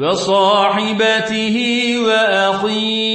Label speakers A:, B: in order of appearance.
A: وصاحبته وأخيه